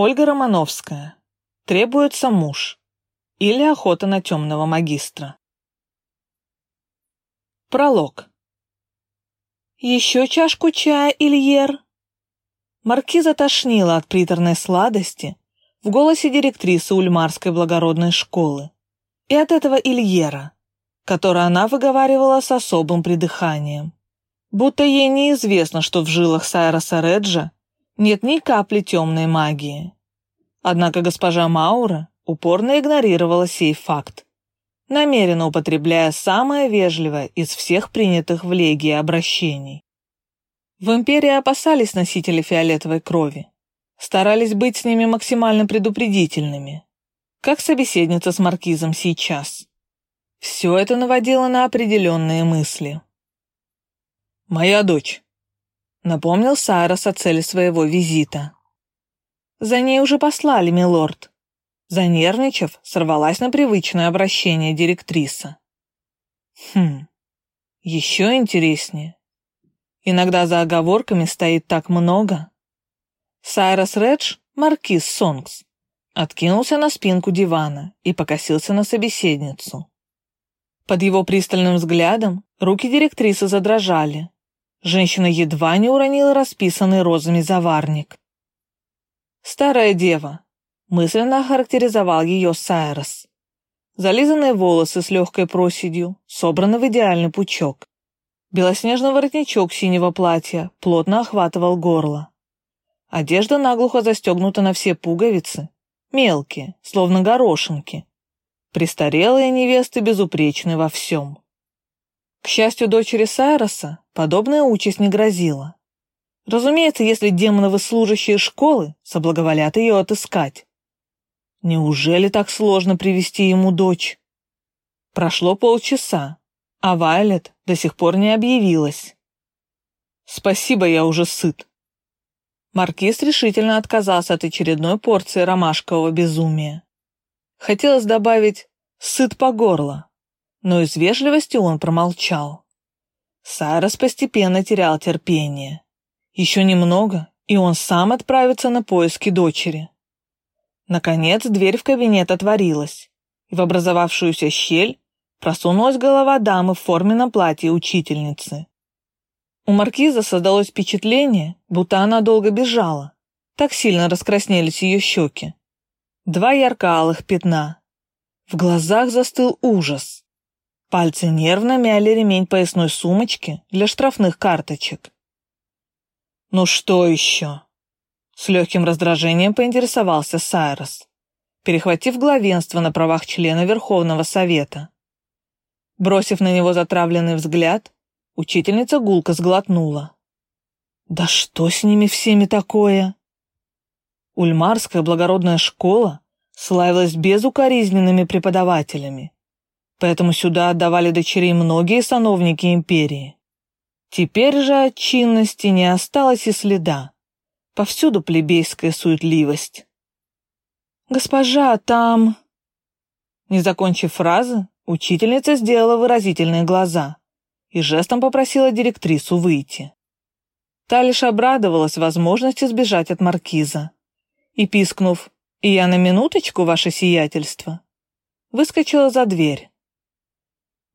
Ольга Романовская. Требуется муж. Или охота на темного магистра. Пролог. Еще чашку чая, Ильер? Маркиза тошнила от приторной сладости в голосе директрисы Ульмарской благородной школы и от этого Ильера, который она выговаривала с особым придыханием. Будто ей неизвестно, что в жилах Сайроса Реджа нет ни капли темной магии. Однако госпожа Маура упорно игнорировала сей факт, намеренно употребляя самое вежливое из всех принятых в Легии обращений. В Империи опасались носителей фиолетовой крови, старались быть с ними максимально предупредительными, как собеседница с маркизом сейчас. Все это наводило на определенные мысли. «Моя дочь», — напомнил Сайрос о цели своего визита. «За ней уже послали, милорд». Занервничав, сорвалась на привычное обращение директриса. «Хм, еще интереснее. Иногда за оговорками стоит так много». Сайрос Редж, маркиз Сонгс, откинулся на спинку дивана и покосился на собеседницу. Под его пристальным взглядом руки директрисы задрожали, Женщина едва не уронила расписанный розами заварник. «Старая дева», — мысленно охарактеризовал ее Сайрос. Зализанные волосы с легкой проседью, собраны в идеальный пучок. Белоснежный воротничок синего платья плотно охватывал горло. Одежда наглухо застегнута на все пуговицы, мелкие, словно горошинки. Престарелые невесты безупречны во всем. К счастью дочери Сайроса, подобная участь не грозила. Разумеется, если демоновы служащие школы соблаговолят ее отыскать. Неужели так сложно привести ему дочь? Прошло полчаса, а Вайлет до сих пор не объявилась. Спасибо, я уже сыт. Маркиз решительно отказался от очередной порции ромашкового безумия. Хотелось добавить «сыт по горло», но из вежливости он промолчал. Сайрос постепенно терял терпение. Еще немного, и он сам отправится на поиски дочери. Наконец дверь в кабинет отворилась, и в образовавшуюся щель просунулась голова дамы в форменном платье учительницы. У маркиза создалось впечатление, будто она долго бежала. Так сильно раскраснелись ее щеки. Два ярко-алых пятна. В глазах застыл ужас. Пальцы нервно мяли ремень поясной сумочки для штрафных карточек. «Ну что еще?» С легким раздражением поинтересовался Сайрос, перехватив главенство на правах члена Верховного Совета. Бросив на него затравленный взгляд, учительница гулко сглотнула. «Да что с ними всеми такое?» Ульмарская благородная школа славилась безукоризненными преподавателями поэтому сюда отдавали дочерей многие сановники империи. Теперь же от чинности не осталось и следа. Повсюду плебейская суетливость. «Госпожа, там...» Не закончив фразы, учительница сделала выразительные глаза и жестом попросила директрису выйти. Та лишь обрадовалась возможности сбежать от маркиза и, пискнув «И я на минуточку, ваше сиятельство», выскочила за дверь.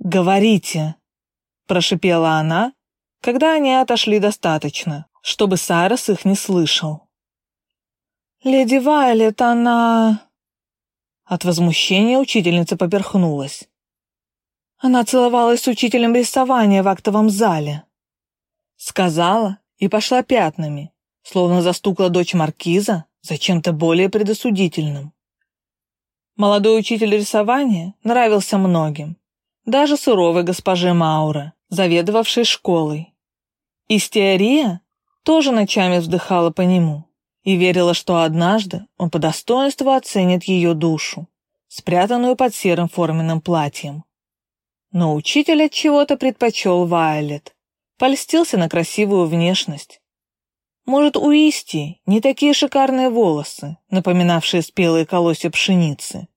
«Говорите!» – прошипела она, когда они отошли достаточно, чтобы Сайрос их не слышал. «Леди Вайлет, она...» От возмущения учительница поперхнулась. Она целовалась с учителем рисования в актовом зале. Сказала и пошла пятнами, словно застукла дочь маркиза за чем-то более предосудительным. Молодой учитель рисования нравился многим, даже суровой госпоже Маура, заведовавшей школой. Истеория тоже ночами вздыхала по нему и верила, что однажды он по достоинству оценит ее душу, спрятанную под серым форменным платьем. Но учитель от чего-то предпочел Вайлет, польстился на красивую внешность. Может, у Исти не такие шикарные волосы, напоминавшие спелые колосья пшеницы,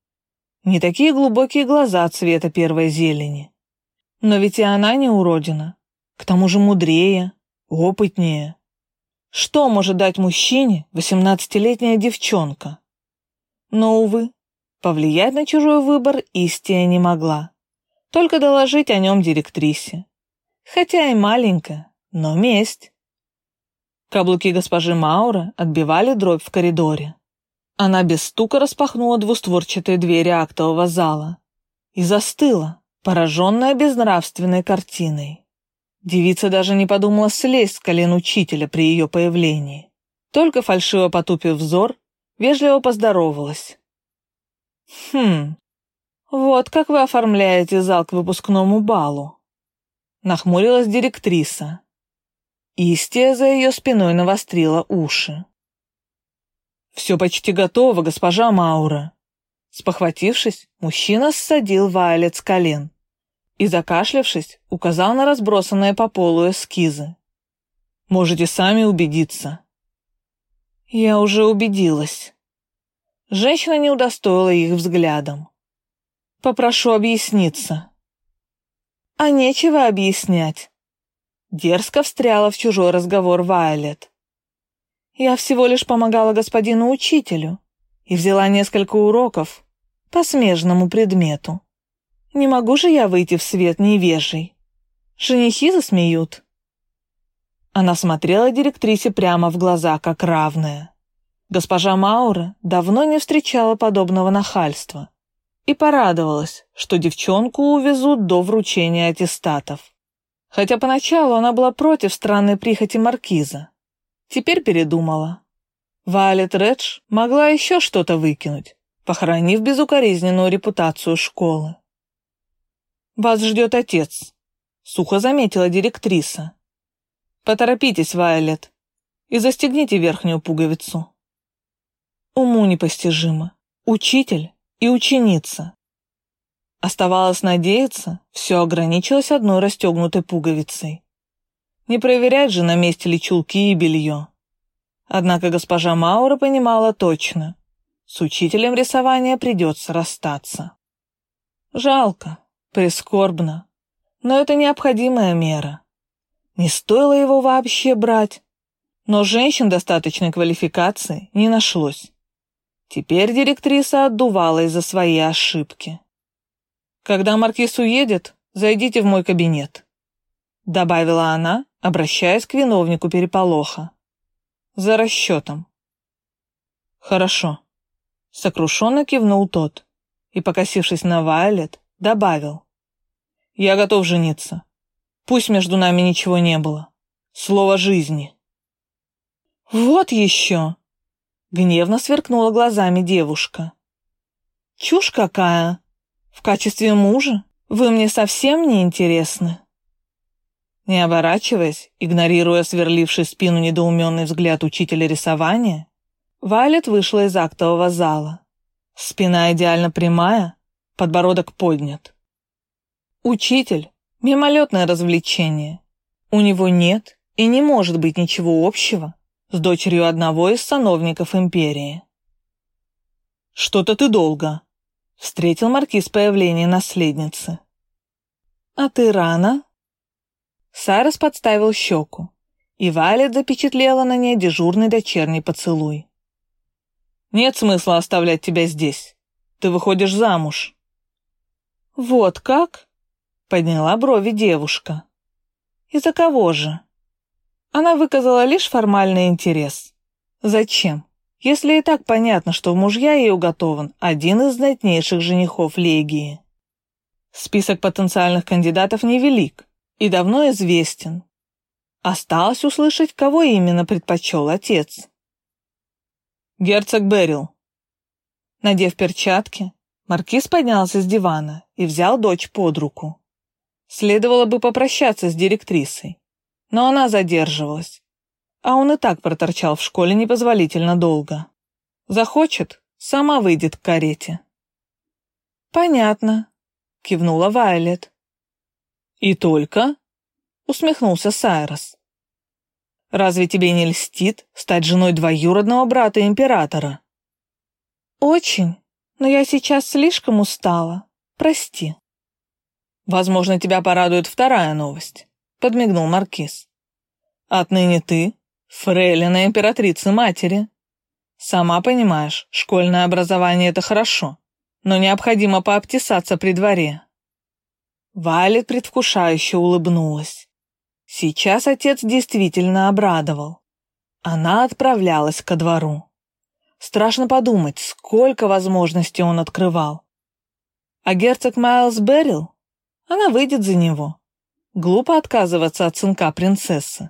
не такие глубокие глаза цвета первой зелени. Но ведь и она не уродина. К тому же мудрее, опытнее. Что может дать мужчине восемнадцатилетняя девчонка? Но, увы, повлиять на чужой выбор Истия не могла. Только доложить о нем директрисе. Хотя и маленькая, но месть. Каблуки госпожи Маура отбивали дробь в коридоре. Она без стука распахнула двустворчатые двери актового зала и застыла, пораженная безнравственной картиной. Девица даже не подумала слезть с колен учителя при ее появлении. Только фальшиво потупив взор, вежливо поздоровалась. «Хм, вот как вы оформляете зал к выпускному балу?» Нахмурилась директриса. Истия за ее спиной навострила уши. «Все почти готово, госпожа Маура». Спохватившись, мужчина ссадил Вайлет с колен и, закашлявшись, указал на разбросанные по полу эскизы. «Можете сами убедиться». «Я уже убедилась». Женщина не удостоила их взглядом. «Попрошу объясниться». «А нечего объяснять». Дерзко встряла в чужой разговор Вайлет. «Я всего лишь помогала господину учителю и взяла несколько уроков по смежному предмету. Не могу же я выйти в свет невежей. Женихи засмеют. Она смотрела директрисе прямо в глаза, как равная. Госпожа Маура давно не встречала подобного нахальства и порадовалась, что девчонку увезут до вручения аттестатов. Хотя поначалу она была против странной прихоти маркиза. Теперь передумала. Валет Редж могла еще что-то выкинуть, похоронив безукоризненную репутацию школы. «Вас ждет отец», — сухо заметила директриса. «Поторопитесь, Вайлет, и застегните верхнюю пуговицу». Уму непостижимо. Учитель и ученица. Оставалось надеяться, все ограничилось одной расстегнутой пуговицей. Не проверять же, на месте ли чулки и белье. Однако госпожа Маура понимала точно, с учителем рисования придется расстаться. Жалко, Прискорбно. Но это необходимая мера. Не стоило его вообще брать. Но женщин достаточной квалификации не нашлось. Теперь директриса отдувала из-за своей ошибки. «Когда маркиз уедет, зайдите в мой кабинет», — добавила она, обращаясь к виновнику переполоха. «За расчетом». «Хорошо», — сокрушенно кивнул тот и, покосившись на Вайлет, добавил. Я готов жениться. Пусть между нами ничего не было. Слово жизни. Вот еще! Гневно сверкнула глазами девушка. Чушь какая! В качестве мужа вы мне совсем не интересны. Не оборачиваясь, игнорируя сверливший спину недоуменный взгляд учителя рисования, Вайлет вышла из актового зала. Спина идеально прямая, подбородок поднят. Учитель – мимолетное развлечение. У него нет и не может быть ничего общего с дочерью одного из сановников империи. «Что-то ты долго», — встретил маркиз появление наследницы. «А ты рано?» Сайрос подставил щеку, и Валет запечатлела на ней дежурный дочерний поцелуй. «Нет смысла оставлять тебя здесь. Ты выходишь замуж». «Вот как?» Подняла брови девушка. Из-за кого же? Она выказала лишь формальный интерес. Зачем? Если и так понятно, что в мужья ей уготован один из знатнейших женихов Легии. Список потенциальных кандидатов невелик и давно известен. Осталось услышать, кого именно предпочел отец. Герцог Берил. Надев перчатки, маркиз поднялся с дивана и взял дочь под руку. Следовало бы попрощаться с директрисой, но она задерживалась, а он и так проторчал в школе непозволительно долго. Захочет, сама выйдет к карете. «Понятно», — кивнула Вайлет. «И только?» — усмехнулся Сайрос. «Разве тебе не льстит стать женой двоюродного брата императора?» «Очень, но я сейчас слишком устала. Прости». «Возможно, тебя порадует вторая новость», — подмигнул Маркиз. «Отныне ты Фрейлина императрицы матери. Сама понимаешь, школьное образование — это хорошо, но необходимо пообтесаться при дворе. Валет предвкушающе улыбнулась. Сейчас отец действительно обрадовал. Она отправлялась ко двору. Страшно подумать, сколько возможностей он открывал. А герцог Майлз Беррил? Она выйдет за него. Глупо отказываться от сынка принцессы.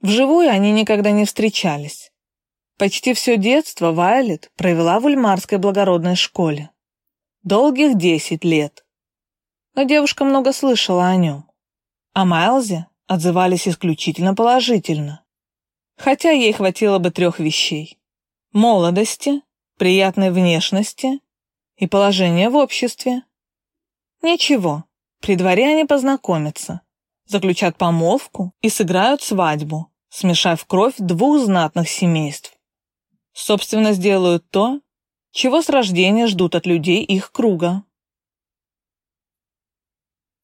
Вживую они никогда не встречались. Почти все детство Вайлет провела в Ульмарской благородной школе. Долгих десять лет. Но девушка много слышала о нем. О Майлзе отзывались исключительно положительно хотя ей хватило бы трех вещей. Молодости, приятной внешности и положения в обществе. Ничего, при дворе они познакомятся, заключат помолвку и сыграют свадьбу, смешав кровь двух знатных семейств. Собственно, сделают то, чего с рождения ждут от людей их круга.